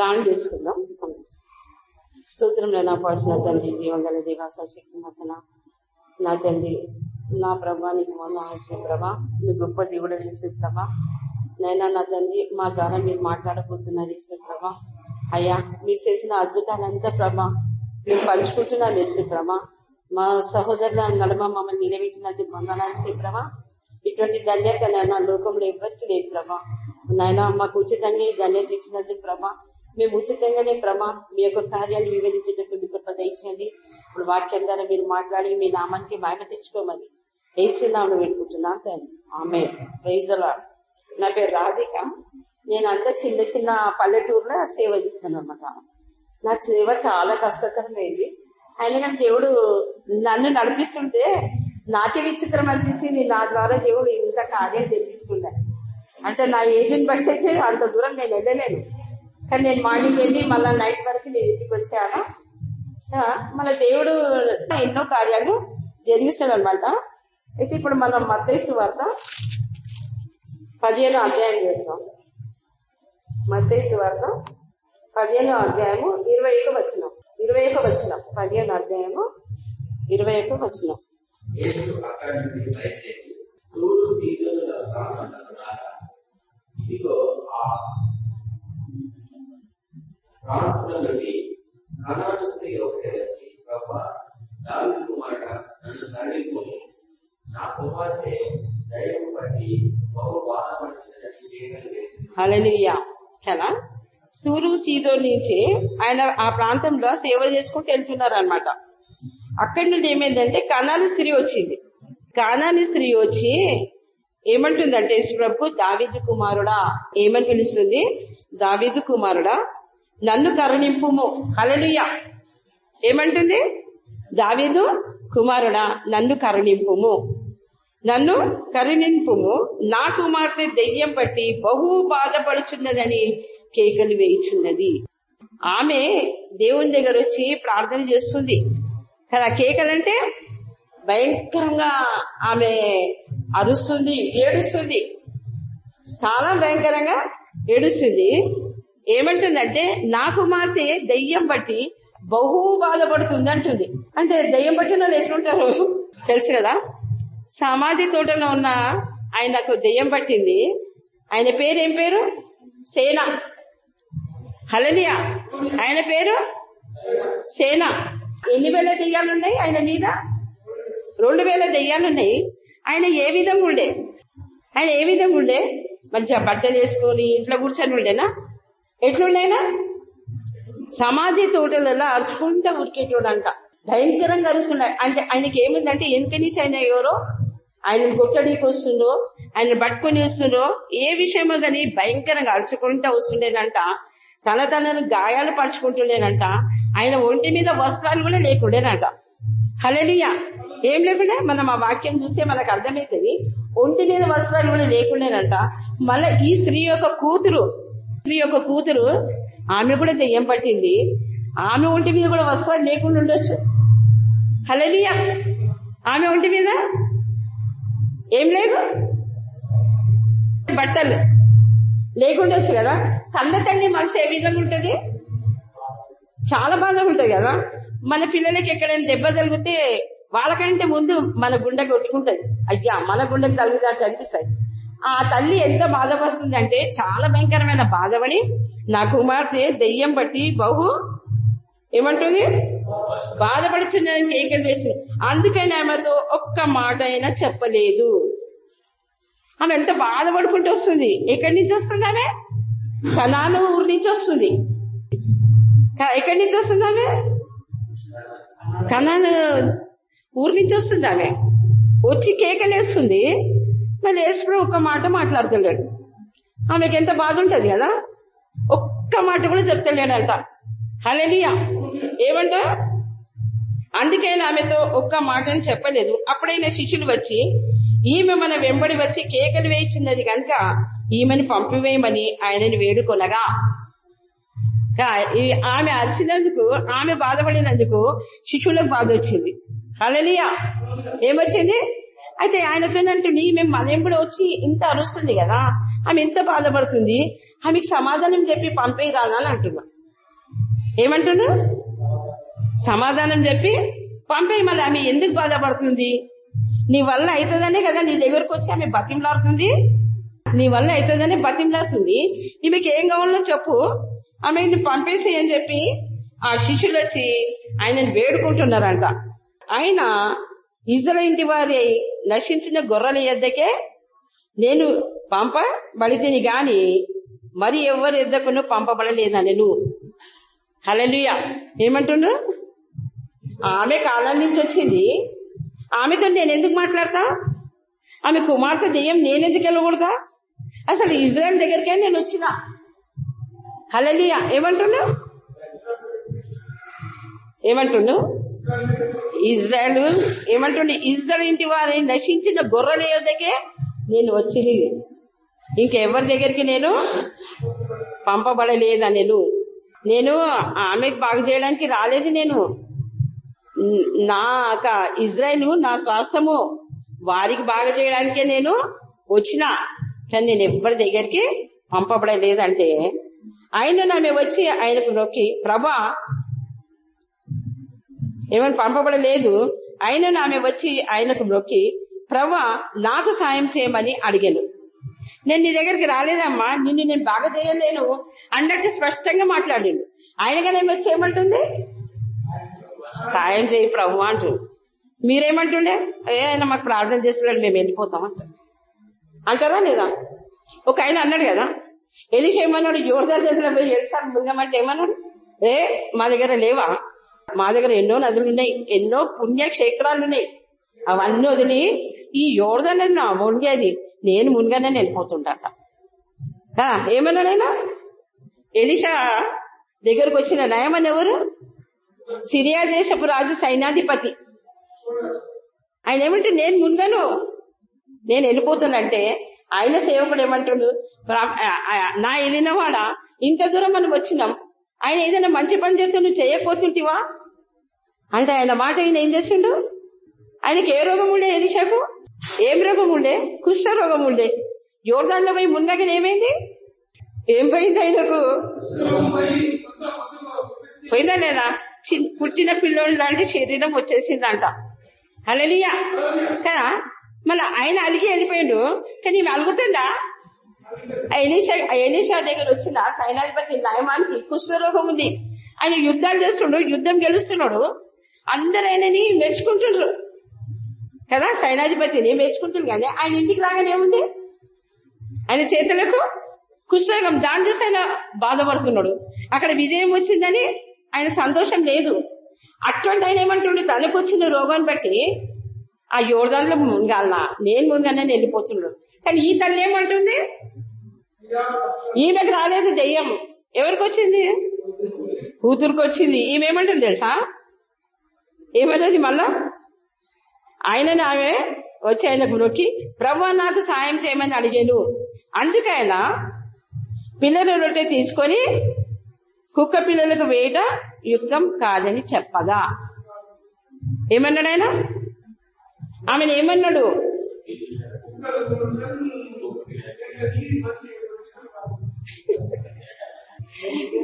ప్రాణం చేసుకుందాం. స్తోత్రంలో నా పాడుతున్న తండ్రి జీవంగల దేవాసక్తి మతన నా తండ్రి నా ప్రభా నీకు మొన్న ప్రభా. నీ గొప్ప దేవుడు వేసే ప్రభా. నైనా నా తండ్రి మా ద్వారా మీరు మాట్లాడబోతున్నారు వేసే ప్రభా. అయ్యా మీరు చేసిన అద్భుతాలంతా ప్రభా మేము పంచుకుంటున్నాం వేసే ప్రభా. మా సహోదరుల నడమ మమ్మల్ని నిలబెట్టినందుకు వందనాల్సే ప్రభా. ఇటువంటి ధన్యత నాయన లోకంలో ఎవరికి లేదు ప్రభా. నాయన మాకు ఉచితంగా ఈ ధన్యత ఇచ్చినందుకు ప్రభా. మేము ఉచితంగానే ప్రభా మీ యొక్క కార్యాన్ని వివరించేటట్టు మీ కృప దయచేయండి. ఇప్పుడు వాక్యం ద్వారా మీరు మాట్లాడి మీ నామానికి మహిమ తెచ్చుకోమని వేస్తున్నాను పెట్టుకుంటున్నాను తండ్రి. ఆమె ప్రైజలా నా పేరు రాధిక. నేను అంతా చిన్న చిన్న పల్లెటూరులో సేవ చేస్తాను అనమాట నా సేవ చాలా కష్టతరమైంది. అయినా నాకు దేవుడు నన్ను నడిపిస్తుంటే నాకే విచిత్రం అనిపిస్తుంది. నా ద్వారా దేవుడు ఇంత కార్యం తెప్పిస్తుండే. అంటే నా ఏజ్ని బట్టి అయితే అంత దూరం నేను వెళ్ళలేను. కానీ నేను మార్నింగ్ వెళ్ళి మళ్ళీ నైట్ వరకు నేను ఇంటికి వచ్చాను. మన దేవుడు ఎన్నో కార్యాలు జరిగిస్తాడు అనమాట అయితే ఇప్పుడు మనం మత్తేసు వార్త పదిహేను అధ్యాయం చేస్తాం మత్తేసు వార్త పదిహేను అధ్యాయము ఇరవై ఒక వచ్చిన ఇరవై ఒక వచ్చిన పదిహేను అధ్యాయము ఇరవై ఒక వచ్చిన ఇదిగో ఆ ప్రాంతంలో స్త్రీ వచ్చి ప్రభా కుమారుడ నన్ను నా కుమార్తె బహు సూరు సీదో నుంచి ఆయన ఆ ప్రాంతంలో సేవ చేసుకుంటూ వెళ్తున్నారు అనమాట అక్కడి నుండి ఏమైందంటే కనాలి స్త్రీ వచ్చింది. కానాని స్త్రీ వచ్చి ఏమంటుందంటే ప్రభు దావిదు కుమారుడా. ఏమని పిలుస్తుంది? దావిదు కుమారుడా నన్ను కరుణింపుము. హలలుయ ఏమంటుంది? దావీదు కుమారుడా నన్ను కరుణింపుము. నన్ను కరుణింపుము. నా కుమార్తె దెయ్యం పట్టి బహు బాధపడుచున్నదని కేకలు వేయుచున్నది. ఆమె దేవుని దగ్గర వచ్చి ప్రార్థన చేస్తుంది. కదా కేకలంటే భయంకరంగా ఆమె అరుస్తుంది ఏడుస్తుంది. చాలా భయంకరంగా ఏడుస్తుంది. ఏమంటుందంటే నా కుమార్తె దెయ్యం బట్టి బహు బాధపడుతుంది అంటుంది అంటే దెయ్యం పట్టిన వాళ్ళు ఎట్లుంటారు? తెలుసు కదా? సమాధి తోటలో ఉన్న ఆయనకు దెయ్యం పట్టింది. ఆయన పేరు ఏం పేరు? సేన. హలనియా ఆయన పేరు? సేన. ఎన్ని వేల దెయ్యాలు ఉన్నాయి ఆయన మీద? రెండు వేల దెయ్యాలు ఉన్నాయి. ఆయన ఏ విధంగా ఉండే? ఆయన ఏ విధంగా ఉండే? మంచిగా బట్టలు వేసుకొని ఇంట్లో కూర్చొని ఉండేనా? ఎట్లుండేనా? సమాధి తోటలలో అరుచుకుంటా ఉరికేటోడంట. భయంకరంగా అరుస్తుండ. అంటే ఆయనకి ఏముందంటే ఎందుకనిచ్చి ఆయన ఎవరో ఆయన కొట్టడానికి వస్తుండో ఆయన పట్టుకొని వస్తుండో ఏ విషయమో గాని భయంకరంగా అరుచుకుంటా వస్తుండేనంట. తన తనను గాయాలు పరుచుకుంటుండేనంట. ఆయన ఒంటి మీద వస్త్రాలు కూడా లేకుండేనంట. హలలుయా ఏం లేకుండా? మనం ఆ వాక్యం చూస్తే మనకు అర్థమవుతుంది ఒంటి మీద వస్త్రాలు కూడా లేకుండేనంట. మళ్ళా ఈ స్త్రీ యొక్క కూతురు స్త్రీ యొక్క కూతురు ఆమె కూడా దెయ్యం పట్టింది. ఆమె ఒంటి మీద కూడా వస్త్రాలు లేకుండా ఉండొచ్చు. హలలియా ఆమె ఒంటి మీద ఏం లేదు. బట్టలు లేకుండొచ్చు కదా. కన్న తల్లి మనసు ఏ విధంగా ఉంటుంది? చాలా బాధగా ఉంటుంది కదా. మన పిల్లలకి ఎక్కడైనా దెబ్బ తగిలితే వాళ్ళకంటే ముందు మన గుండె కొట్టుకుంటది. అయ్యా మన గుండెకి తగిలినట్టు అనిపిస్తుంది. ఆ తల్లి ఎంత బాధపడుతుందంటే చాలా భయంకరమైన బాధపడి నా కుమార్తె దెయ్యం బట్టి బహు ఏమంటుంది? బాధపడుచున్నదని కేకలు వేసి అందుకని ఆమెతో ఒక్క మాట అయినా చెప్పలేదు. ఆమె ఎంత బాధపడుకుంటూ వస్తుంది. ఎక్కడి నుంచి వస్తుంది ఆమె? కనాను ఊరి నుంచి వస్తుంది. ఎక్కడి నుంచి వస్తుంది ఆమె? కనాను ఊరి నుంచి వస్తుంది ఆమె. వచ్చి కేకలేస్తుంది మళ్ళీ యేసుప్రభు ఒక్క మాట మాట్లాడుతున్నాడు ఆమెకి ఎంత బాధ ఉంటది కదా? ఒక్క మాట కూడా చెప్తలేడంట. హలలియా ఏమంట? అందుకైనా ఆమెతో ఒక్క మాటని చెప్పలేదు. అప్పుడైనా శిష్యులు వచ్చి ఈమె మన వెంబడి వచ్చి కేకలు వేయించినది కనుక ఈమెను పంపివేయమని ఆయనని వేడుకొనగా. ఆమె అరిచినందుకు ఆమె బాధపడినందుకు శిష్యులకు బాధ వచ్చింది హలలియా ఏమొచ్చింది? అయితే ఆయనతో అంటుంది మేము మదెంపుడు వచ్చి ఇంత అరుస్తుంది కదా ఆమె ఎంత బాధపడుతుంది ఆమెకు సమాధానం చెప్పి పంపేయి రాదా అని అంటున్నా. ఏమంటున్నా? సమాధానం చెప్పి పంపేయి మళ్ళీ ఆమె ఎందుకు బాధపడుతుంది? నీ వల్ల అవుతుందనే కదా నీ దగ్గరకు వచ్చి ఆమె బతింలాడుతుంది నీ వల్ల అవుతుందనే బతింలాడుతుంది ఈమెకి ఏం కావాలో చెప్పు. ఆమె పంపేసి అని చెప్పి? ఆ శిష్యులు వచ్చి ఆయనను వేడుకుంటున్నారంట. ఆయన ఇజ్రాయింటి వారి నశించిన గొర్రెల ఎద్దకే నేను పంపబడితిని గాని మరి ఎవరి ఎద్దకును పంపబడలేదని నువ్వు. హలలుయ ఏమంటుండు ఆమె కాలం నుంచి వచ్చింది. ఆమెతో నేను ఎందుకు మాట్లాడతా? ఆమె కుమార్తె దెయ్యం నేనెందుకు వెళ్ళకూడదా? అసలు ఇజ్రాయల్ దగ్గరికే నేను వచ్చిన. హలలియా ఏమంటుండు ఏమంటుండు ఇజ్రాయల్ ఏమంటుండే? ఇజ్రాయల్ ఇంటి వారి నశించిన గొర్రెల యొద్దకే నేను వచ్చింది. ఇంకెవరి దగ్గరికి నేను పంపబడలేదా నేను నేను ఆమెకు బాగు చేయడానికి రాలేదు నేను. నా ఇజ్రాయల్ నా స్వాస్థము వారికి బాగా చేయడానికే నేను వచ్చిన. కానీ నేను ఎవరి దగ్గరికి పంపబడలేదంటే ఆయన నామె వచ్చి ఆయనకు నొక్కి ప్రభా ఏమని పంపబడలేదు. ఆయన ఆమె వచ్చి ఆయనకు నొక్కి ప్రభా నాకు సాయం చేయమని అడిగాను. నేను నీ దగ్గరికి రాలేదమ్మా నిన్ను నేను బాగా చేయలేను. అన్నట్టు స్పష్టంగా మాట్లాడిండు. ఆయనగానే వచ్చి ఏమంటుంది సాయం చేయి ప్రభు అంటు. మీరేమంటుండే? ఏ ఆయన మాకు ప్రార్థన చేస్తున్నాడు మేము వెళ్ళిపోతాం అంట అంటారా లేదా? ఒక ఆయన అన్నాడు కదా ఎలిష ఏమన్నాడు? యోర్దా చేతిలో పోయి ఏడుసార్లు ముంగమంటే ఏమన్నాడు? ఏ మా దగ్గర లేవా? మా దగ్గర ఎన్నో నదులు ఉన్నాయి ఎన్నో పుణ్యక్షేత్రాలు ఉన్నాయి అవన్నీ వదిలి ఈ యోర్దన్ నా మునిగేది నేను మునిగానే వెళ్ళిపోతుంటాట. కదా ఏమన్నాడైనా ఎలిషా దగ్గరకు వచ్చిన నయమని ఎవరు? సిరియా దేశపు రాజు సైన్యాధిపతి. ఆయన ఏమంటే నేను మునిగాను. నేను వెళ్ళిపోతానంటే ఆయన సేవకుడు ఏమంటాడు? నా వెళ్ళినవాడ ఇంత దూరం మనం వచ్చినాం. ఆయన ఏదైనా మంచి పని చేస్తే నువ్వు చేయకపోతుంటివా? అంటే ఆయన మాట ఆయన ఏం చేసిండు? ఆయనకి ఏ రోగం ఉండే ఎలిషాకు ఏం రోగం ఉండే? కుష్ఠ రోగం ఉండే. యోర్దాన్లో పోయి మునగని ఏమైంది? ఏం పోయింది ఆయనకు? పోయిందా లేదా? పుట్టిన పిల్లోడు లాంటి శరీరం వచ్చేసిందంట. అలలియా కదా? మళ్ళీ ఆయన అలిగి వెళ్ళిపోయిండు. కానీ ఈమె అలుగుతుందా? ఎలీషా ఎలీషా దగ్గర వచ్చిన సైనాధిపతి న్యాయమానికి కుష్ఠరోగం ఉంది. ఆయన యుద్ధాలు చేస్తున్నాడు యుద్ధం గెలుస్తున్నాడు. అందరు ఆయనని మెచ్చుకుంటుండ్రు. కదా? సైనాధిపతిని మెచ్చుకుంటుంది కానీ ఆయన ఇంటికి రాగానే ఉంది ఆయన చేతులకు కుష్ఠరోగం దాని చూసి ఆయన బాధపడుతున్నాడు. అక్కడ విజయం వచ్చిందని ఆయన సంతోషం లేదు. అటువంటి ఆయన ఏమంటుండే? తనకు వచ్చిన రోగాన్ని బట్టి ఆ యోర్దాన్లో మునగాలన నేను మునగానే వెళ్ళిపోతున్నాడు కానీ ఈ తల్లి ఏమంటుంది? ఈమెకు రాలేదు దెయ్యం ఎవరికి వచ్చింది? కూతురుకు వచ్చింది ఈమె ఏమంటుంది తెలుసా? ఏమంటది మళ్ళా? ఆయనని ఆమె వచ్చి ఆయనకు నొక్కి ప్రభు నాకు సాయం చేయమని అడిగాను. అందుకైనా పిల్లల రొట్టె తీసుకొని కుక్క పిల్లలకు వేయట యుక్తం కాదని చెప్పగా. ఏమన్నాడు ఆయన? ఆమెను ఏమన్నాడు?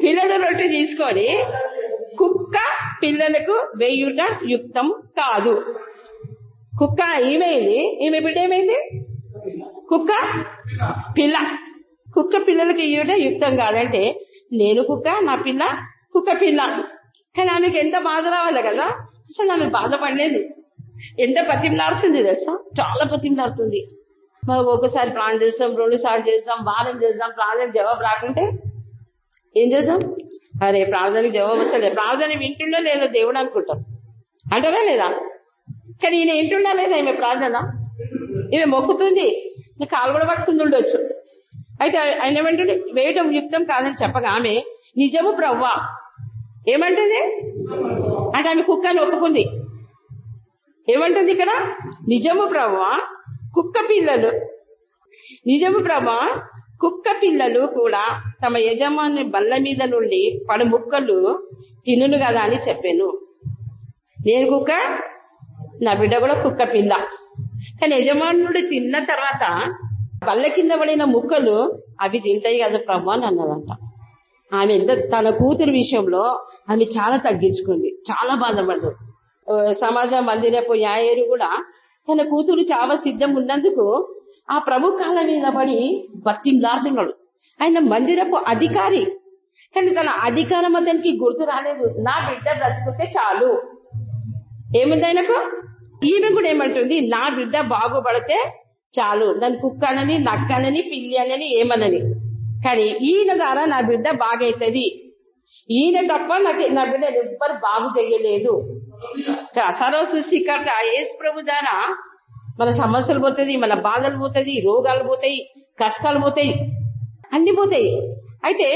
పిల్లల రొట్టె తీసుకొని కుక్క పిల్లలకు వేయుట యుక్తం కాదు. కుక్క ఏమైంది? ఈమె బిడ్డ ఏమైంది? కుక్క పిల్ల. కుక్క పిల్లలకి ఇయ్యుట యుక్తం కాదంటే నేను కుక్క నా పిల్ల కుక్క పిల్ల. కానీ ఆమెకి ఎంత బాధ రావాలి కదా? అసలు ఆమె బాధపడలేదు. ఎంత పతిమలాడుతుంది తెలుసా? చాలా పతిమలాడుతుంది మరి ఒకసారి ప్లాన్ చేస్తాం రెండు సార్లు చేస్తాం వారం చేస్తాం ప్రార్థన జవాబు రాకుంటే ఏం చేస్తాం? అరే ప్రార్థనకి జవాబు వస్తలే ప్రార్థన వింటుండో లేదో దేవుడు అనుకుంటాం. అంటారా లేదా? కానీ ఈయన వింటుండా లేదా ఈమె ప్రార్థన? ఈమె మొక్కుతుంది. నీ కాలు కూడా పట్టుకుంది ఉండొచ్చు. అయితే ఆయన ఏమంటుండే? వేయటం యుక్తం కాదని చెప్పగా ఆమె నిజము ప్రవ్వా. ఏమంటుంది? అంటే ఆమె కుక్కని ఒప్పుకుంది. ఏమంటుంది ఇక్కడ? నిజము ప్రవ్వా కుక్క పిల్లలు. నిజము ప్రభా కుక్క పిల్లలు కూడా తమ యజమాని బల్ల మీద నుండి పడు ముక్కలు తినును కదా అని చెప్పాను. నేను కుక్క నా బిడ్డ కూడా కుక్క పిల్ల. కానీ యజమానుడు తిన్న తర్వాత బల్ల కింద పడిన ముక్కలు అవి తింటాయి కదా ప్రభు అని అన్నదంట. ఆమె ఎంత తన కూతురు విషయంలో ఆమె చాలా తగ్గించుకుంది. చాలా బాధపడదు సమాజం సమాజ మందిరపు యాయేరు కూడా తన కూతురు చావ సిద్ధం ఉన్నందుకు ఆ ప్రభు కాళ్ళ మీద పడి బతింలాడుతున్నాడు ఆయన మందిరపు అధికారి. కానీ తన అధికారం అతనికి గుర్తు రాలేదు. నా బిడ్డ బ్రతికితే చాలు. ఏముంది ఆయనకు? ఈమె కూడా ఏమంటుంది? నా బిడ్డ బాగుపడితే చాలు. నన్ను కుక్కనని నక్కనని పిల్లి అనని ఏమనని. కానీ ఈయన ద్వారా నా బిడ్డ బాగైతది. ఈయన తప్ప నాకు నా బిడ్డ ఎవ్వరు బాగు చెయ్యలేదు. సర్వ సృష్టికర్త యేసు ప్రభు ద్వారా మన సమస్యలు పోతుంది మన బాధలు పోతుంది రోగాలు పోతాయి కష్టాలు పోతాయి అన్ని పోతాయి. అయితే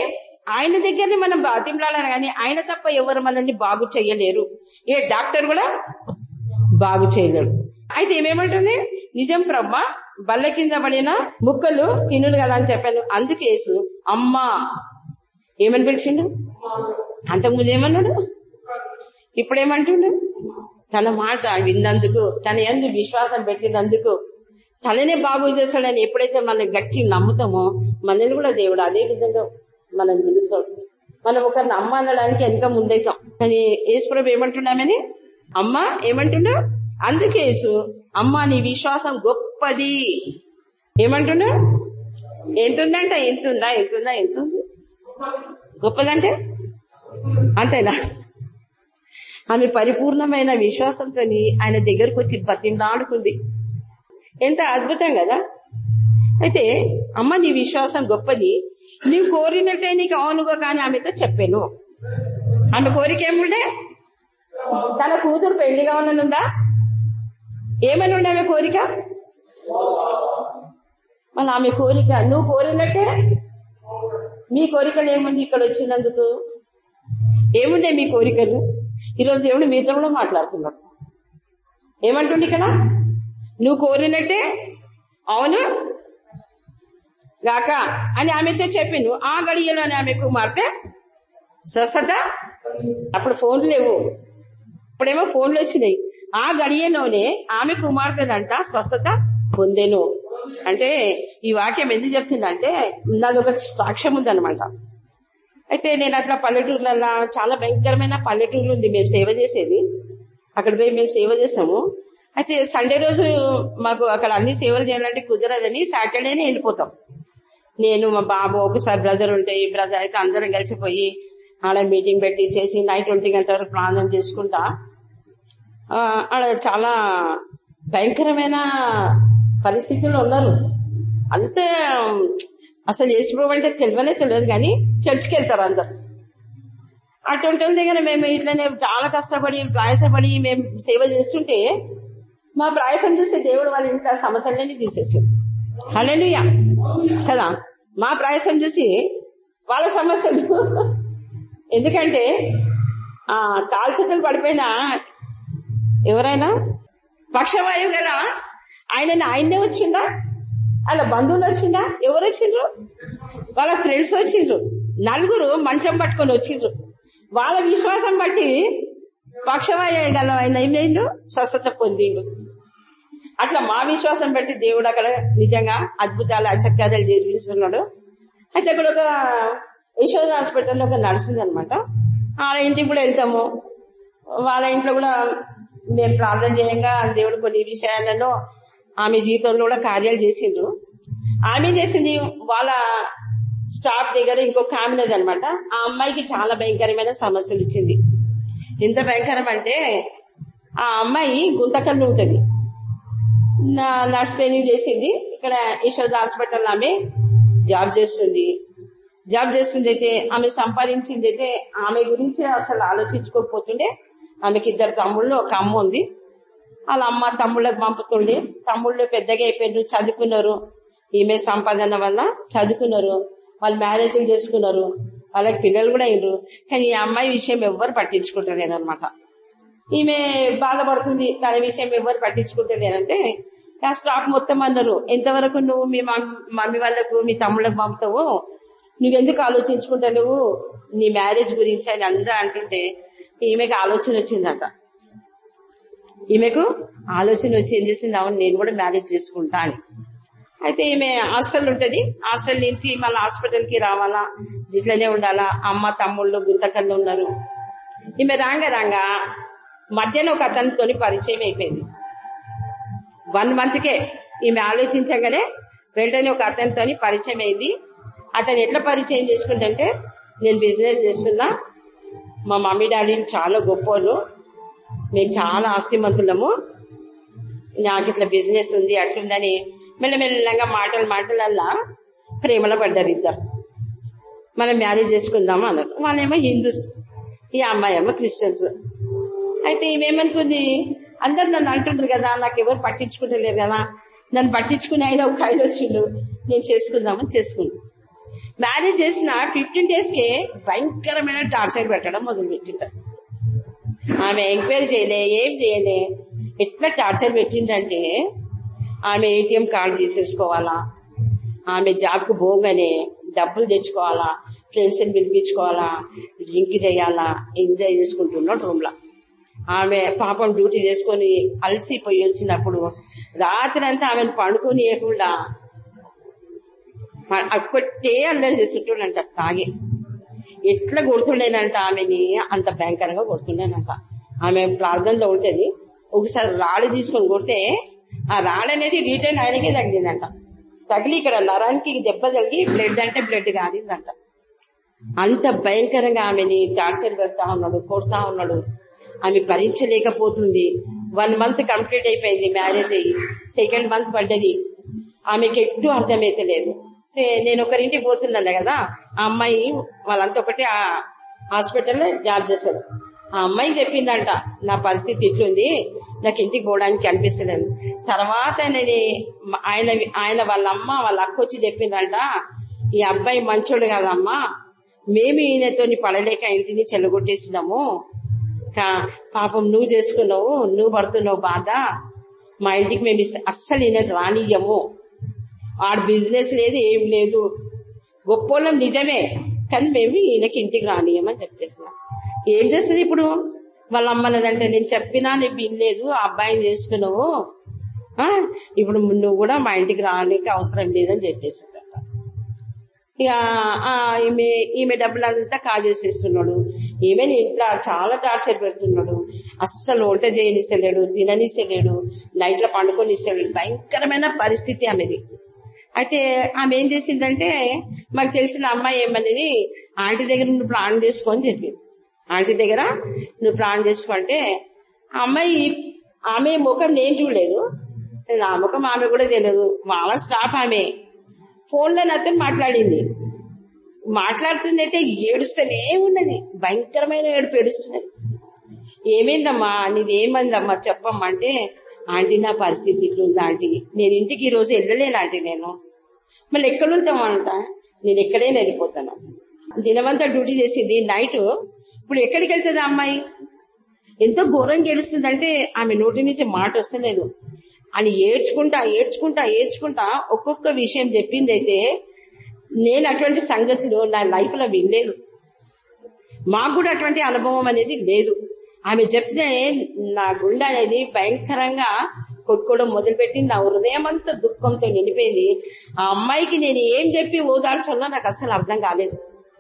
ఆయన దగ్గరనే మనం బతిమలాడాలి కానీ ఆయన తప్ప ఎవరు మనల్ని బాగు చేయలేరు. ఏ డాక్టర్ కూడా బాగు చేయలేడు. అయితే ఏమేమంటుంది? నిజం ప్రభ బల్ల కింద పడిన ముక్కలు తినుడు కదా అని చెప్పాను. అందుకే అమ్మా ఏమని పిలిచిండు? అంతకుముందు ఏమన్నాడు? ఇప్పుడేమంటుండు? తన మాట విన్నందుకు తన ఎందు విశ్వాసం పెట్టినందుకు తననే బాగు చేస్తాడని ఎప్పుడైతే మనం గట్టి నమ్ముతామో మనల్ని కూడా దేవుడు అదే విధంగా మనం పిలుస్తాడు. మనం ఒకరిని అమ్మ అనడానికి వెనక ముందైతాం. కానీ యేసుప్రభు ఏమంటున్నామని? అమ్మ ఏమంటున్నా? అందుకే అమ్మ నీ విశ్వాసం గొప్పది. ఏమంటుండు ఎంతుందంట? ఎంతుందా? ఎంతుందా? ఎంతుంది? గొప్పదంటే? అంతేనా? ఆమె పరిపూర్ణమైన విశ్వాసంతో ఆయన దగ్గరకు వచ్చి బతిండాడుకుంది ఎంత అద్భుతం కదా? అయితే అమ్మ నీ విశ్వాసం గొప్పది. నీవు కోరినట్టే నీకు అవునుగో కానీ ఆమెతో చెప్పాను. ఆమె కోరిక ఏముండే తన కూతురు పెళ్ళిగా కావాలనుందా ఏమని ఉండే ఆమె కోరిక? మళ్ళీ ఆమె కోరిక నువ్వు కోరినట్టే? మీ కోరికలు ఏముంది ఇక్కడ వచ్చినందుకు? ఏముండే మీ కోరికలు? ఈరోజు దేవుడు మీతో కూడా మాట్లాడుతున్నాడు. ఏమంటుండి ఇక్కడ? నువ్వు కోరినట్టే? అవును? గాక అని ఆమెతో చెప్పిండు. ఆ గడియలోనే ఆమె కుమార్తె స్వస్థత? అప్పుడు ఫోన్లు లేవు. ఇప్పుడేమో ఫోన్లు వచ్చినాయి. ఆ గడియలోనే ఆమె కుమార్తెనంట స్వస్థత పొందెను. అంటే ఈ వాక్యం ఎందుకు చెప్తుందంటే నాది ఒక సాక్ష్యం ఉందన్నమాట. అయితే నేను అట్లా పల్లెటూర్లలో చాలా భయంకరమైన పల్లెటూర్లు ఉంది. మేము సేవ చేసేది. అక్కడ పోయి మేము సేవ చేస్తాము. అయితే సండే రోజు మాకు అక్కడ అన్ని సేవలు చేయాలంటే కుదరదని సాటర్డేనే వెళ్ళిపోతాం. నేను మా బాబు ఒకసారి బ్రదర్ ఉంటే బ్రదర్ అయితే అందరం కలిసిపోయి ఆడ మీటింగ్ పెట్టి చేసి నైట్ ఒంటి గంట వరకు ప్రార్థన చేసుకుంటా. ఆడ చాలా భయంకరమైన పరిస్థితుల్లో ఉన్నారు. అంత అసలు యేసుప్రభు అంటే తెలియనే తెలియదు కానీ చర్చికి వెళ్తారు అందరు. అటువంటి ఉంది దగ్గర మేము ఇట్లనే చాలా కష్టపడి ప్రయాసపడి మేము సేవ చేస్తుంటే మా ప్రయాసం చూస్తే దేవుడు వాళ్ళ ఇంత సమస్యలన్నీ తీసేసాడు హల్లెలూయా! కదా? మా ప్రయాసం చూసి వాళ్ళ సమస్యలు ఎందుకంటే ఆ కాలు పడిపోయిన ఎవరైనా? పక్షవాయువు కదా? ఆయన ఆయన్నే వచ్చిందా? వాళ్ళ బంధువులు వచ్చిందా ఎవరు వచ్చిండ్రు? వాళ్ళ ఫ్రెండ్స్ వచ్చిండ్రు. నలుగురు మంచం పట్టుకొని వచ్చిండ్రు. వాళ్ళ విశ్వాసం బట్టి పక్షవాయుగలం ఆయన ఏమైండు? స్వస్థత పొందిండు. అట్లా మా విశ్వాసం బట్టి దేవుడు అక్కడ నిజంగా అద్భుతాలు అచక్యాలు జరిగిస్తున్నాడు అయితే అక్కడ ఒక యశోద హాస్పిటల్లో ఒక నడుస్తుంది అనమాట వాళ్ళ ఇంటికి కూడా వెళ్తాము. వాళ్ళ ఇంట్లో కూడా మేము ప్రార్థన చేయంగా దేవుడు కొన్ని విషయాలలో ఆమె జీవితంలో కూడా కార్యాలు చేసిండ్రు. ఆమె చేసింది? వాళ్ళ స్టాఫ్ దగ్గర ఇంకొక ఆమె అనమాట ఆ అమ్మాయికి చాలా భయంకరమైన సమస్యలు ఇచ్చింది. ఎంత భయంకరం అంటే ఆ అమ్మాయి గుంతకల్లు ఉంటది. నా నర్స్ ట్రైనింగ్ చేసింది. ఇక్కడ యశోద హాస్పిటల్ ఆమె జాబ్ చేస్తుంది. జాబ్ చేస్తుంది అయితే ఆమె సంపాదించింది అయితే ఆమె గురించి అసలు ఆలోచించుకోకపోతుండే. ఆమెకి ఇద్దరు తమ్ముళ్ళు ఒక అమ్మ ఉంది. వాళ్ళ అమ్మ తమ్ముళ్ళకి పంపుతుండే. తమ్ముళ్ళు పెద్దగా అయిపోయినారు చదువుకున్నారు. ఈమె సంపాదన వల్ల చదువుకున్నారు. వాళ్ళు మ్యారేజ్లు చేసుకున్నారు. వాళ్ళకి పిల్లలు కూడా అయినరు. కానీ ఈ అమ్మాయి విషయం ఎవ్వరు పట్టించుకుంటలేరు అనమాట ఈమె బాధపడుతుంది. తన విషయం ఎవరు పట్టించుకుంటలేరంటే ఆ స్టాక్ మొత్తం అన్నారు ఎంతవరకు నువ్వు మీ మమ్- మమ్మీ వాళ్ళకు మీ తమ్ముళ్ళకు పంపుతావు? నువ్వెందుకు ఆలోచించుకుంటావు నీ మ్యారేజ్ గురించి అని అందరూ అంటుంటే ఈమెకి ఆలోచన వచ్చిందట. ఈమెకు ఆలోచన వచ్చి ఏం చేసింది? అవును నేను కూడా మ్యారేజ్ చేసుకుంటా అని. అయితే ఈమె హాస్టల్ ఉంటది. హాస్టల్ నుంచి మళ్ళీ హాస్పిటల్కి రావాలా? ఇట్లనే ఉండాలా? అమ్మ తమ్ముళ్ళు గుంతకళ్ళు ఉన్నారు. ఈమె రాంగ రాంగ మధ్యలో ఒక అతనితో పరిచయం అయిపోయింది. వన్ మంత్ కే ఈమె ఆలోచించగానే వెంటనే ఒక అతనితో పరిచయం అయింది. అతను ఎట్లా పరిచయం చేసుకుంటే నేను బిజినెస్ చేస్తున్నా. మా మమ్మీ డాడీని చాలా గొప్పోళ్ళు. మేము చాలా ఆస్తిమంతులము. నాకు ఇట్లా బిజినెస్ ఉంది అట్లుందని మెల్లమెల్లగా మాటలు మాటలల్లా ప్రేమలో పడ్డారు ఇద్దరు. మనం మ్యారేజ్ చేసుకుందాము అన్నారు. వాళ్ళేమో హిందూస్ ఈ అమ్మాయి ఏమో క్రిస్టియన్స్. అయితే ఈమెమనుకుంది అందరు నన్ను అంటుండ్రు కదా నాకు ఎవరు పట్టించుకుంటలేరు కదా. నన్ను పట్టించుకుని ఆయన ఒక ఆయన వచ్చిండు. నేను చేసుకుందామని చేసుకుంది. మ్యారేజ్ చేసిన ఫిఫ్టీన్ డేస్కే భయంకరమైన టార్చర్ పెట్టడం మొదలు పెట్టింటారు ఆమె ఎంక్వైరీ చేయలే ఏం చేయలే. ఎట్లా టార్చర్ పెట్టిందంటే ఆమె ఏటీఎం కార్డు తీసేసుకోవాలా ఆమె జాబ్కు పోగానే డబ్బులు తెచ్చుకోవాలా ఫ్రెండ్స్ని పిలిపించుకోవాలా డ్రింక్ చేయాలా ఎంజాయ్ చేసుకుంటున్నాడు రూమ్లో ఆమె పాపం డ్యూటీ చేసుకొని అలసిపోయి వచ్చినప్పుడు రాత్రి అంతా ఆమెను పండుకోనియకుండా ఒక్కటే అల్లరి చేస్తుంటాడంట తాగి. ఎట్లా కొడుతుండేనంట ఆమెని? అంత భయంకరంగా కొడుతుండేనంట. ఆమె ప్రార్థనలో ఉంటది. ఒకసారి రాళ్ళు తీసుకొని కొడితే ఆ రాళ్ళు అనేది రిటర్న్ ఆయనకే తగిలిందంట. తగిలి ఇక్కడ నరానికి దెబ్బ తగిలి బ్లడ్ అంటే బ్లడ్ కాలిందంట. అంత భయంకరంగా ఆమెని టార్చర్ పెడతా ఉన్నాడు కొడతా ఉన్నాడు. ఆమె భరించలేకపోతుంది. వన్ మంత్ కంప్లీట్ అయిపోయింది మ్యారేజ్ అయ్యి. సెకండ్ మంత్ పడ్డది. ఆమెకి ఎట్టు అర్థమైతలేదు. నేను ఒకరింటికి పోతున్నాను కదా ఆ అమ్మాయి వాళ్ళంతా ఒకటి ఆ హాస్పిటల్లో జాబ్ చేస్తారు ఆ అమ్మాయి చెప్పిందంట నా పరిస్థితి ఇట్లుంది నాకు ఇంటికి పోవడానికి అనిపిస్తలేదు. తర్వాత నేను ఆయన ఆయన వాళ్ళ అమ్మ వాళ్ళ అక్క వచ్చి చెప్పిందంట ఈ అబ్బాయి మంచోడు కదమ్మా మేము ఈయనతో పడలేక ఇంటిని చెల్లగొట్టేసినాము పాపం నువ్వు చేసుకున్నావు నువ్వు పడుతున్నావు బాధ మా ఇంటికి మేము అస్సలు ఈయన రానియ్యము. ఆడ బిజినెస్ లేదు ఏం లేదు. గొప్పోళ్ళం నిజమే కానీ మేము ఈయనకి ఇంటికి రానియమని చెప్పేసినాం ఏం చేస్తుంది ఇప్పుడు? వాళ్ళ అమ్మనదంటే నేను చెప్పినా నేను వినలేదు ఆ అబ్బాయిని చేసుకున్నావు. ఇప్పుడు నువ్వు కూడా మా ఇంటికి రానికి అవసరం లేదని చెప్పేసి ఇక ఈమె ఈమె డబ్బులంతా కాజేసేస్తున్నాడు. ఈమె ఇంట్లో చాలా టార్చర్ పెడుతున్నాడు. అస్సలు వంట చేయనిస్తలేడు తిననిస్తలేడు నైట్లో పండుకొనిస్తలేడు. భయంకరమైన పరిస్థితి ఆమెది. అయితే ఆమె ఏం చేసిందంటే మాకు తెలిసిన అమ్మాయి ఏమనేది ఆంటీ దగ్గర నువ్వు ప్లాన్ చేసుకొని చెప్పింది. ఆంటీ దగ్గర నువ్వు ప్లాన్ చేసుకుంటే ఆ అమ్మాయి ఆమె ముఖం నేను చూడలేదు. నా ముఖం ఆమె కూడా తెలియదు. వాళ్ళ స్టాఫ్ ఆమె. ఫోన్లో నాతో మాట్లాడింది. మాట్లాడుతుంది అయితే ఏడుస్తూనే ఉన్నది. భయంకరమైన ఏడుపు ఏడుస్తున్నది. ఏమైందమ్మా? నీదేమందమ్మా? చెప్పమ్మా అంటే ఆంటీ నా పరిస్థితి ఇట్లుంది ఆంటీ? నేను ఇంటికి ఈ రోజు వెళ్ళలేను ఆంటీ నేను. మళ్ళీ ఎక్కడ వెళ్తామంట నేను ఎక్కడే వెళ్ళిపోతాను. దినవంతా డ్యూటీ చేసింది నైట్. ఇప్పుడు ఎక్కడికి వెళ్తుంది అమ్మాయి? ఎంతో ఘోరం గెలుస్తుంది అంటే ఆమె నోటి నుంచి మాట వస్తలేదు. అని ఏడ్చుకుంటా ఏడ్చుకుంటా ఏడ్చుకుంటా ఒక్కొక్క విషయం చెప్పింది అయితే నేను అటువంటి సంగతులు నా లైఫ్లో వినలేదు. మాకు కూడా అటువంటి అనుభవం అనేది లేదు. ఆమె చెప్తే నా గుండె అనేది భయంకరంగా కొట్టుకోవడం మొదలుపెట్టింది. నా హృదయం అంతా దుఃఖంతో నిండిపోయింది. ఆ అమ్మాయికి నేను ఏం చెప్పి ఓదార్చాలో నాకు అసలు అర్థం కాలేదు.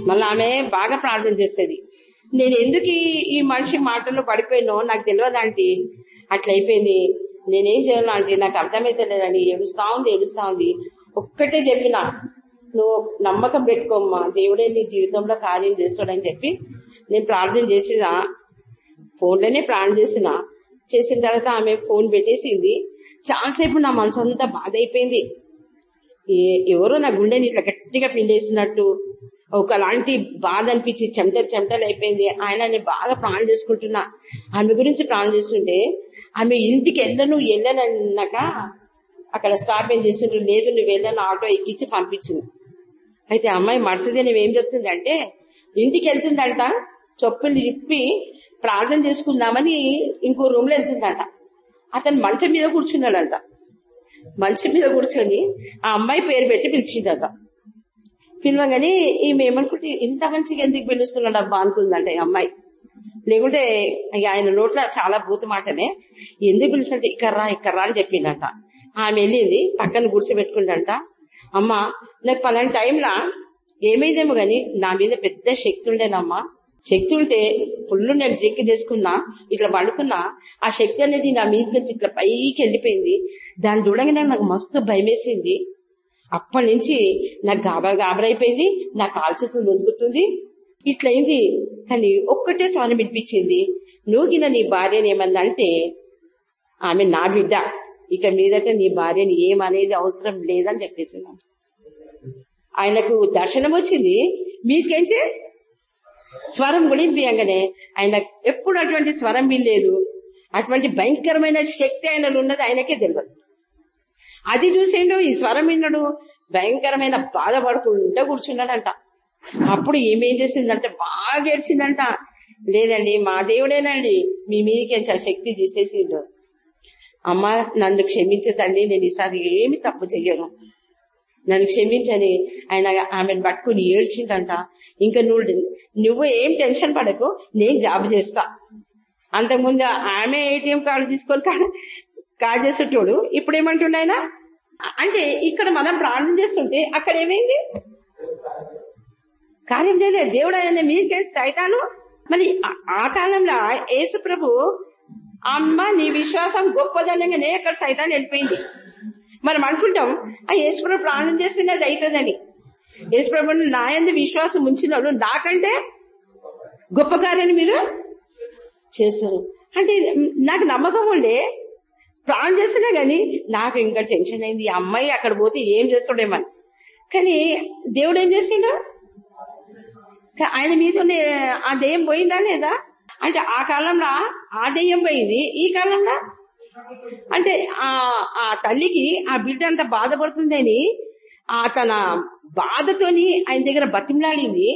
మళ్ళీ ఆమె బాగా ప్రార్థన చేసేది. నేను ఎందుకు ఈ మనిషి మాటల్లో పడిపోయినో నాకు తెలియదంటే అట్లా అయిపోయింది. నేనేం చేయాలో అంటే నాకు అర్థమైతే లేదని ఏడుస్తా ఉంది ఏడుస్తా ఉంది. ఒక్కటే చెప్పిన నువ్వు నమ్మకం పెట్టుకోమ్మా. దేవుడే నీ జీవితంలో కార్యం చేస్తాడని చెప్పి నేను ప్రార్థన చేసిన ఫోన్లోనే ప్లాన్ చేసిన చేసిన తర్వాత ఆమె ఫోన్ పెట్టేసింది. చాలాసేపు నా మనసు అంతా బాధ అయిపోయింది ఎవరో నా గుండెని ఇట్లా గట్టిగా పిండేసినట్టు ఒకలాంటి బాధ అనిపించి చెమటలు చెమటలు అయిపోయింది. ఆయన నేను బాగా ప్రాణం చేసుకుంటున్నా. ఆమె గురించి ప్రాణం చేస్తుంటే ఆమె ఇంటికి వెళ్ళను వెళ్ళనన్నాక అక్కడ స్టాప్ ఏం చేస్తుంటే లేదు నువ్వు వెళ్ళను ఆటో ఎక్కించి పంపించింది అయితే అమ్మాయి మరుసటి నువ్వేం చెప్తుందంటే ఇంటికి వెళ్తుందంట చొప్పులు ఇప్పి ప్రార్థన చేసుకుందామని ఇంకో రూమ్లో వెళ్తుందంట. అతను మంచం మీద కూర్చున్నాడంట. మంచం మీద కూర్చొని ఆ అమ్మాయి పేరు పెట్టి పిలిచిందట. పిలవగానే ఈమె ఏమనుకుంటే ఇంత మంచిగా ఎందుకు పిలుస్తున్నాడు అబ్బా అనుకుందంట ఈ అమ్మాయి. లేకుంటే ఆయన నోట్లో చాలా భూత మాటనే ఎందుకు పిలిచినట్టు ఇక్కర్రా ఇక్కర్రా అని చెప్పిండట ఆమె వెళ్ళింది పక్కన కూర్చోబెట్టుకుందంట. అమ్మ నాకు పలాంటి టైంలో ఏమైందేమో గాని నా మీద పెద్ద శక్తి ఉండేనమ్మా. శక్తి ఉంటే ఫుల్ నేను డ్రింక్ చేసుకున్నా ఇట్లా పండుకున్నా ఆ శక్తి అనేది నా మీద నుంచి ఇట్లా పైకి వెళ్ళిపోయింది. దాన్ని చూడగానే నాకు మస్తు భయమేసింది. అప్పటి నుంచి నాకు గాబర గాబరైపోయింది నా కాల్చుతూ నొలుగుతుంది ఇట్లయింది. కానీ ఒక్కటే స్వామి వినిపించింది. నూగిన నీ భార్యని ఏమన్నా అంటే ఆమె నా బిడ్డ. ఇక మీదట నీ భార్యని ఏమనేది అవసరం లేదని చెప్పేసి. ఆయనకు దర్శనం వచ్చింది. మీకేంచి స్వరం గుణింపియంగానే ఆయన ఎప్పుడు అటువంటి స్వరం వినలేదు. అటువంటి భయంకరమైన శక్తి ఆయనలో ఉన్నది ఆయనకే తెలియదు అది చూసిండు ఈ స్వరం విన్నాడు భయంకరమైన బాధపడుకుంటూ కూర్చున్నాడంట. అప్పుడు ఏమేం చేసిందంటే బాగా ఏడ్చిందంట. లేదండి మా దేవుడేనండి మీ మీదకి శక్తి తీసేసిండు. అమ్మ నన్ను క్షమించదండి నేను ఈసారి ఏమి తప్పు చెయ్యను. నన్ను క్షమించని. ఆయన ఆమెను పట్టుకుని ఏడ్చిండంట ఇంకా నువ్వు నువ్వు ఏం టెన్షన్ పడకు నేను జాబ్ చేస్తా. అంతకుముందు ఆమె ఏటీఎం కార్డు తీసుకొని కా- కాల్ చేసేటోడు ఇప్పుడు ఏమంటుండయన అంటే ఇక్కడ మనం ప్రార్థన చేస్తుంటే అక్కడ ఏమైంది? కార్యం చేయలేదు. దేవుడు ఆయన మీకే సైతాను మరి ఆ- కాలంలో యేసు ప్రభు అమ్మ నీ విశ్వాసం గొప్పదనంగానే అక్కడ సైతాన్ని వెళ్ళిపోయింది. మనం అనుకుంటాం ఆ యేసుప్రభు ప్రాణం చేస్తేనే అది అవుతుందని. యేసుప్రభుని నా ఎందు విశ్వాసం ఉంచినప్పుడు నాకంటే గొప్ప కార్యాన్ని మీరు చేశారు. అంటే నాకు నమ్మకం ఉండే ప్రాణం చేస్తున్నా గాని నాకు ఇంకా టెన్షన్ అయింది. ఈ అమ్మాయి అక్కడ పోతే ఏం చేస్తాడేమని కానీ దేవుడు ఏం చేసిండు? ఆయన మీద ఉండే ఆ దెయ్యం పోయిందా లేదా? అంటే ఆ కాలంలో ఆ దెయ్యం పోయింది. ఈ కాలంలో అంటే ఆ ఆ తల్లికి ఆ బిడ్డ అంత బాధపడుతుందని ఆ తన బాధతోని ఆయన దగ్గర బతిమలాడింది.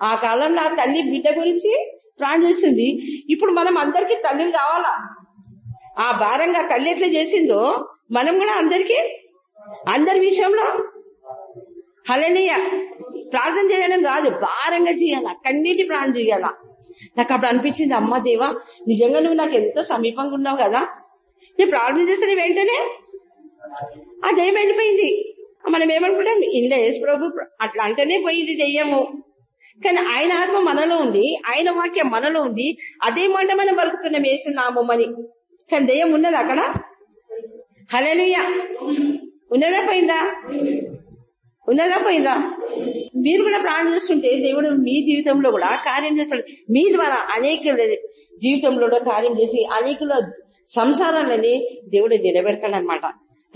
ఆ కాలంలో ఆ తల్లి బిడ్డ గురించి ప్రాణం చేస్తుంది ఇప్పుడు మనం అందరికీ తల్లిని కావాలా? ఆ భారంగా తల్లి ఎట్లా చేసిందో మనం కూడా అందరికీ అందరి విషయంలో హలనీయ ప్రార్థన చేయడం కాదు భారంగా చేయాల? కన్నీటి ప్రాణం చేయాల? నాకు అప్పుడు అనిపించింది అమ్మ దేవా నిజంగా నువ్వు నాకు ఎంత సమీపంగా ఉన్నావు కదా? నేను ప్రార్థన చేసిన వెంటనే? ఆ దయ్యం వెళ్ళిపోయింది మనం ఏమనుకుంటాం? ఇంట్లో యేసు ప్రభు అట్లా అంటేనే పోయింది దెయ్యము. కానీ ఆయన ఆత్మ మనలో ఉంది ఆయన వాక్యం మనలో ఉంది. అదే మాట మనం పలుకుతున్నాం వేస్తున్నాము అని కానీ దెయ్యం ఉన్నది అక్కడ? హలలుయ ఉన్నదా పోయిందా? ఉన్నదా పోయిందా? మీరు కూడా ప్రాణం చేస్తుంటే దేవుడు మీ జీవితంలో కూడా కార్యం చేస్తాడు. మీ ద్వారా అనేక జీవితంలో కూడా కార్యం చేసి అనేకుల సంసారాలని దేవుడు నిలబెడతాడనమాట.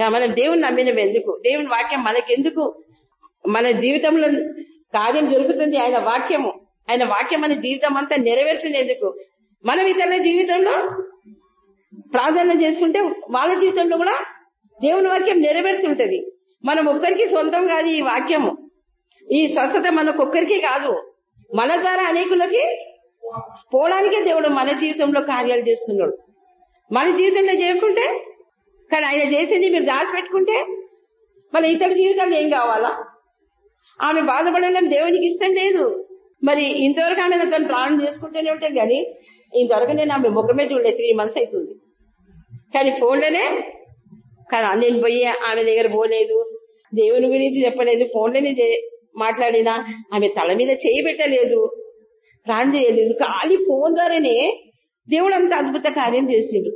మనం దేవుని నమ్మినం ఎందుకు? దేవుని వాక్యం మనకెందుకు? మన జీవితంలో కార్యం జరుగుతుంది ఆయన వాక్యము. ఆయన వాక్యం మన జీవితం అంతా నెరవేర్చింది ఎందుకు? మనం ఇతరుల జీవితంలో ప్రార్థన చేస్తుంటే వాళ్ళ జీవితంలో కూడా దేవుని వాక్యం నెరవేరుతుంటది మనం ఒక్కరికి సొంతం కాదు ఈ వాక్యము. ఈ స్వస్థత మనకొక్కరికి కాదు. మన ద్వారా అనేకులకి పోవడానికే దేవుడు మన జీవితంలో కార్యాలు చేస్తున్నాడు. మన జీవితంలో చేయకుంటే? కానీ ఆయన చేసింది మీరు దాచిపెట్టుకుంటే? మన ఇతర జీవితాలు ఏం కావాలా? ఆమె బాధపడడం దేవునికి ఇష్టం లేదు. మరి ఇంతవరకు ఆమె తను ప్రాణం చేసుకుంటూనే ఉంటుంది కానీ ఇంతవరకు నేను ఆమె ముఖమే చూడలేదు. త్రీ మంత్స్ అవుతుంది. కానీ ఫోన్లోనే? కానీ నేను పోయి ఆమె దగ్గర పోలేదు. దేవుని గురించి చెప్పలేదు. ఫోన్లోనే చే- మాట్లాడినా. ఆమె తల మీద చేయి పెట్టలేదు. ప్రాణం చేయలేదు. ఖాళీ ఫోన్ ద్వారానే దేవుడు అంత అద్భుత కార్యం చేసిండు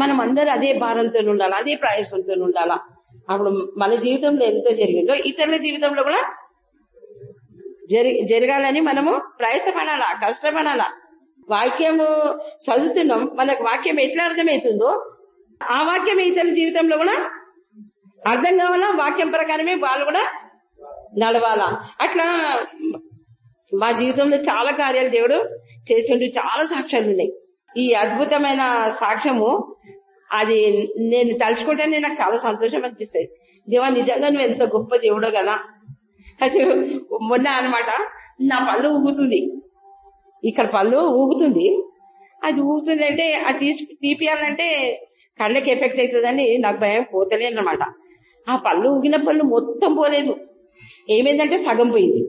మనం అందరూ అదే భారంతో ఉండాలి అదే ప్రయాసంతో ఉండాలా? అప్పుడు మన జీవితంలో ఎంతో జరిగిందో ఇతరుల జీవితంలో కూడా జరి జరగాలని మనము ప్రయాసపడాలా కష్టపడాలా? వాక్యము చదువుతున్నాం మనకు వాక్యం ఎట్లా అర్థమవుతుందో ఆ వాక్యం ఇతరుల జీవితంలో కూడా అర్థం కావాలా? వాక్యం ప్రకారమే వాళ్ళు కూడా నడవాలా? అట్లా మా జీవితంలో చాలా కార్యాలు దేవుడు చేసిండు చాలా సాక్ష్యాలు ఉన్నాయి. ఈ అద్భుతమైన సాక్ష్యము అది నేను తలుచుకుంటేనే నాకు చాలా సంతోషం అనిపిస్తుంది దేవా నిజంగా నువ్వు ఎంత గొప్ప దేవుడో కదా. అది మొన్న అనమాట నా పళ్ళు ఊగుతుంది. ఇక్కడ పళ్ళు ఊగుతుంది. అది ఊగుతుంది అంటే అది తీసి తీపియాలంటే కళ్ళకి ఎఫెక్ట్ అవుతుందని నాకు భయం పోతలేనమాట అనమాట ఆ పళ్ళు ఊగిన పళ్ళు మొత్తం పోలేదు. ఏమైందంటే సగం పోయింది.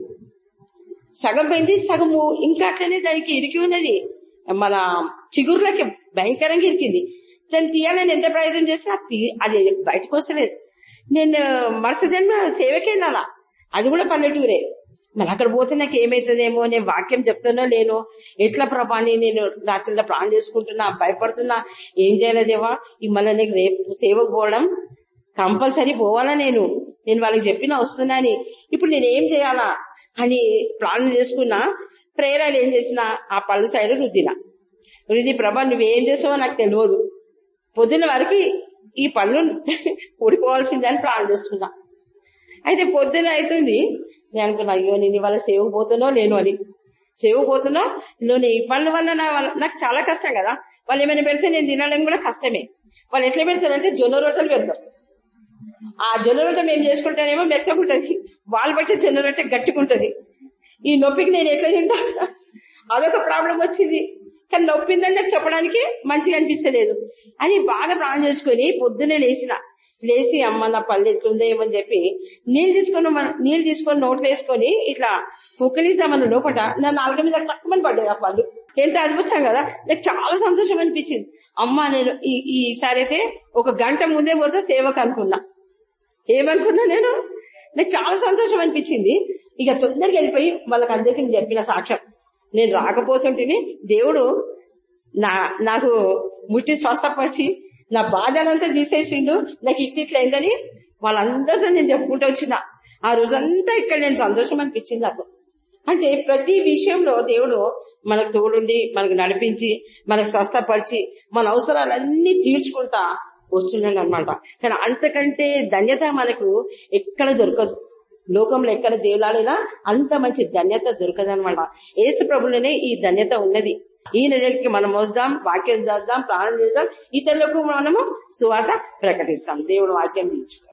సగం పోయింది సగము. ఇంకా అట్లనే దానికి ఇరికి ఉన్నది. మన చిగురులకి భయంకరంగా ఇరికింది. దాన్ని తీయాలని ఎంత ప్రయత్నం చేసినా అది అది బయటకు వస్తలేదు. నేను మరుసటి జన్మ సేవకెళ్ళాలా అది కూడా పల్లెటూరే. మరి అక్కడ పోతే నాకు ఏమైతుందేమో నేను వాక్యం చెప్తున్నా లేను ఎట్లా ప్రభాని నేను రాత్రిలో ప్రాణం చేసుకుంటున్నా భయపడుతున్నా ఏం చేయలేదేవా ఈ మళ్ళీ నీకు రేపు సేవకు పోవడం కంపల్సరీ పోవాలా నేను? నేను వాళ్ళకి చెప్పినా వస్తున్నాని ఇప్పుడు నేను ఏం చేయాలా? అని ప్లాన్ చేసుకున్నా ప్రేరాలు ఏం చేసినా ఆ పళ్ళు సైడ్ రుద్దిన. రుద్ది ప్రభా నువ్వేం చేసావో నాకు తెలియదు. పొద్దున్న వరకు ఈ పళ్ళు ఊడిపోవాల్సిందని ప్లాన్ చేసుకున్నా. అయితే పొద్దున అవుతుంది. నేను అనుకున్నా అయ్యో నేను ఇవాళ సేవకు పోతున్నో లేను అని. సేవకు పోతున్నా లోని ఈ పళ్ళ వల్ల నా వల్ల- నాకు చాలా కష్టం కదా. వాళ్ళు ఏమైనా పెడితే నేను తినడం కూడా కష్టమే. వాళ్ళు ఎట్లా పెడతారంటే జొన్న రొట్టెలు పెడతారు. ఆ జొన్న మేము చేసుకుంటేనేమో మెత్తగుంటది. వాళ్ళు బట్టి జొన్న రొట్టె గట్టిగుంటది. ఈ నొప్పికి నేను ఎట్లా తింటా? అదొక ప్రాబ్లం వచ్చింది. కానీ నొప్పిందని నాకు చెప్పడానికి మంచిగా అనిపిస్తలేదు. అని బాగా ప్రాణం చేసుకుని పొద్దునే లేచిన. లేచి అమ్మ నా పళ్ళు ఎట్లుందో ఏమని చెప్పి నీళ్ళు తీసుకొని నీళ్ళు తీసుకొని నోట్లో వేసుకొని ఇట్లా పుక్కలిసామన్న లోపల నా నాలుగు మీద తక్కువని పడ్డది ఆ పళ్ళు. ఎంత అద్భుతం కదా. నాకు చాలా సంతోషం అనిపించింది. అమ్మ నేను ఈ ఈసారి అయితే ఒక గంట ముందే పోతే సేవకు అనుకున్నా. ఏమనుకున్నా నేను? నాకు చాలా సంతోషం అనిపించింది. ఇక తొందరగా వెళ్ళిపోయి వాళ్ళకి అందరికీ చెప్పిన సాక్ష్యం. నేను రాకపోతుంటేనే దేవుడు నా నాకు ముట్టి స్వస్థపరిచి నా బాధలంతా తీసేసిండు. నాకు ఇట్టిట్లయిందని వాళ్ళందరితో నేను చెప్పుకుంటూ వచ్చిన. ఆ రోజంతా ఇక్కడ నేను సంతోషం అనిపించింది నాకు. అంటే ప్రతి విషయంలో దేవుడు మనకు తోడుండి మనకు నడిపించి మనకు స్వస్థపరిచి మన అవసరాలన్నీ తీర్చుకుంటా వస్తున్నాడు అనమాట కానీ అంతకంటే ధన్యత మనకు ఎక్కడ దొరకదు. లోకంలో ఎక్కడ దేవులాడినా అంత మంచి ధన్యత దొరకదు అనమాట యేసు ప్రభులనే ఈ ధన్యత ఉన్నది. ఈ నిజానికి మనం వద్దాం వాక్యం చేద్దాం ప్రాణం చేద్దాం ఇతరులకు మనము సువార్త ప్రకటిస్తాం. దేవుడు వాక్యం తీర్చుకో